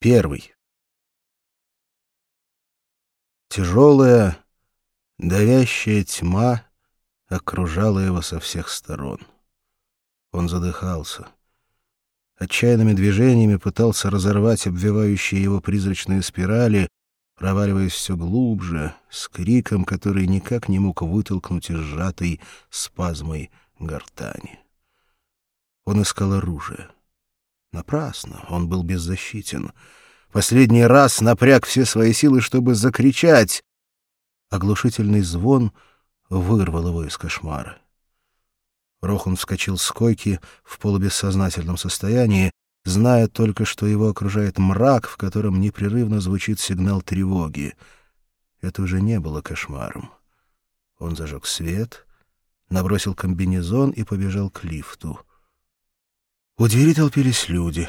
Первый. Тяжелая, давящая тьма окружала его со всех сторон. Он задыхался. Отчаянными движениями пытался разорвать обвивающие его призрачные спирали, проваливаясь все глубже, с криком, который никак не мог вытолкнуть из сжатой спазмой гортани. Он искал оружие. Напрасно, он был беззащитен. Последний раз напряг все свои силы, чтобы закричать. Оглушительный звон вырвал его из кошмара. Рохан вскочил с койки в полубессознательном состоянии, зная только, что его окружает мрак, в котором непрерывно звучит сигнал тревоги. Это уже не было кошмаром. Он зажег свет, набросил комбинезон и побежал к лифту. У двери толпились люди.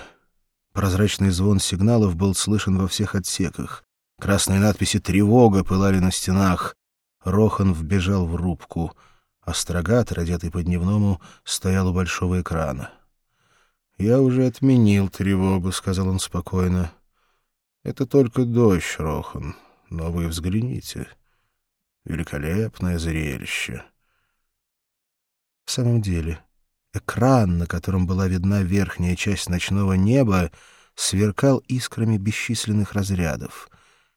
Прозрачный звон сигналов был слышен во всех отсеках. Красные надписи «Тревога» пылали на стенах. Рохан вбежал в рубку. Астрогатор, одетый по-дневному, стоял у большого экрана. «Я уже отменил тревогу», — сказал он спокойно. «Это только дождь, Рохан, но вы взгляните. Великолепное зрелище». В самом деле... Экран, на котором была видна верхняя часть ночного неба, сверкал искрами бесчисленных разрядов.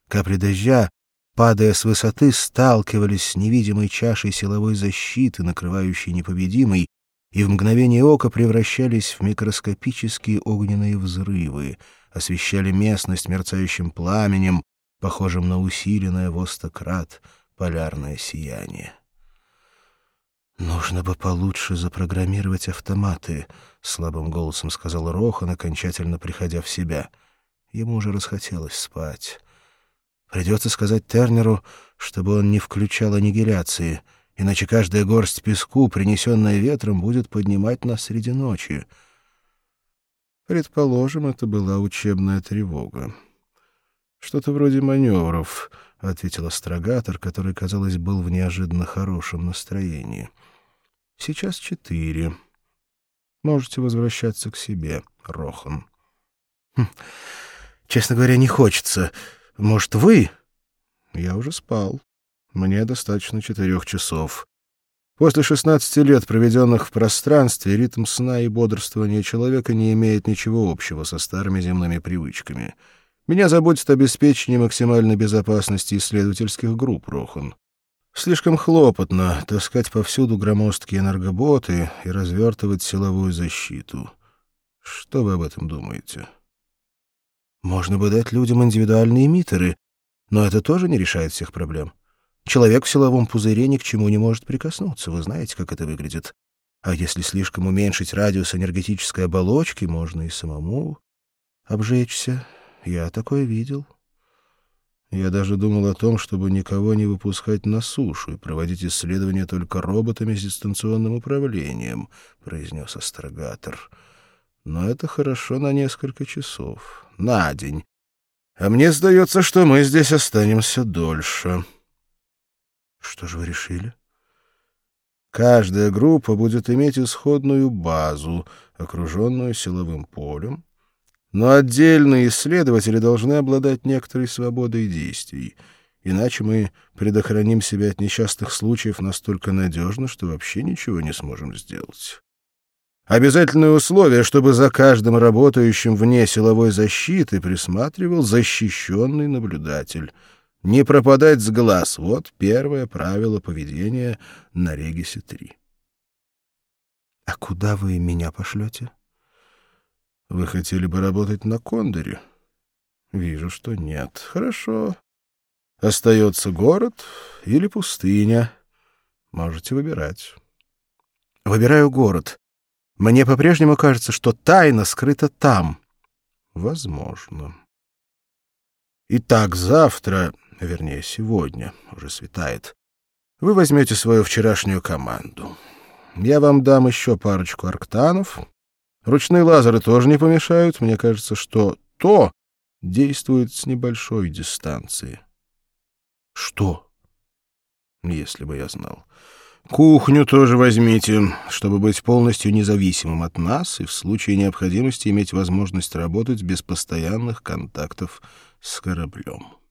Капли дождя, падая с высоты, сталкивались с невидимой чашей силовой защиты, накрывающей непобедимый, и в мгновение ока превращались в микроскопические огненные взрывы, освещали местность мерцающим пламенем, похожим на усиленное в полярное сияние. «Нужно бы получше запрограммировать автоматы», — слабым голосом сказал Рохан, окончательно приходя в себя. Ему уже расхотелось спать. Придется сказать Тернеру, чтобы он не включал аннигиляции, иначе каждая горсть песку, принесенная ветром, будет поднимать нас среди ночи. Предположим, это была учебная тревога. «Что-то вроде маневров», — ответил астрогатор, который, казалось, был в неожиданно хорошем настроении. — Сейчас четыре. Можете возвращаться к себе, Рохан. Хм. Честно говоря, не хочется. Может, вы? Я уже спал. Мне достаточно четырех часов. После шестнадцати лет, проведенных в пространстве, ритм сна и бодрствования человека не имеет ничего общего со старыми земными привычками. Меня заботит обеспечение максимальной безопасности исследовательских групп, Рохан. Слишком хлопотно таскать повсюду громоздкие энергоботы и развертывать силовую защиту. Что вы об этом думаете? Можно бы дать людям индивидуальные эмиттеры, но это тоже не решает всех проблем. Человек в силовом пузыре ни к чему не может прикоснуться, вы знаете, как это выглядит. А если слишком уменьшить радиус энергетической оболочки, можно и самому обжечься. Я такое видел. Я даже думал о том, чтобы никого не выпускать на сушу и проводить исследования только роботами с дистанционным управлением, — произнес астрогатор. Но это хорошо на несколько часов, на день. А мне сдается, что мы здесь останемся дольше. Что же вы решили? Каждая группа будет иметь исходную базу, окруженную силовым полем, но отдельные исследователи должны обладать некоторой свободой действий, иначе мы предохраним себя от несчастных случаев настолько надежно, что вообще ничего не сможем сделать. Обязательное условие, чтобы за каждым работающим вне силовой защиты присматривал защищенный наблюдатель. Не пропадать с глаз — вот первое правило поведения на Регисе-3. — А куда вы меня пошлете? — вы хотели бы работать на Кондоре? Вижу, что нет. Хорошо. Остается город или пустыня. Можете выбирать. Выбираю город. Мне по-прежнему кажется, что тайна скрыта там. Возможно. Итак, завтра, вернее, сегодня, уже светает, вы возьмете свою вчерашнюю команду. Я вам дам еще парочку арктанов — Ручные лазеры тоже не помешают. Мне кажется, что то действует с небольшой дистанции. Что? Если бы я знал. Кухню тоже возьмите, чтобы быть полностью независимым от нас и в случае необходимости иметь возможность работать без постоянных контактов с кораблем.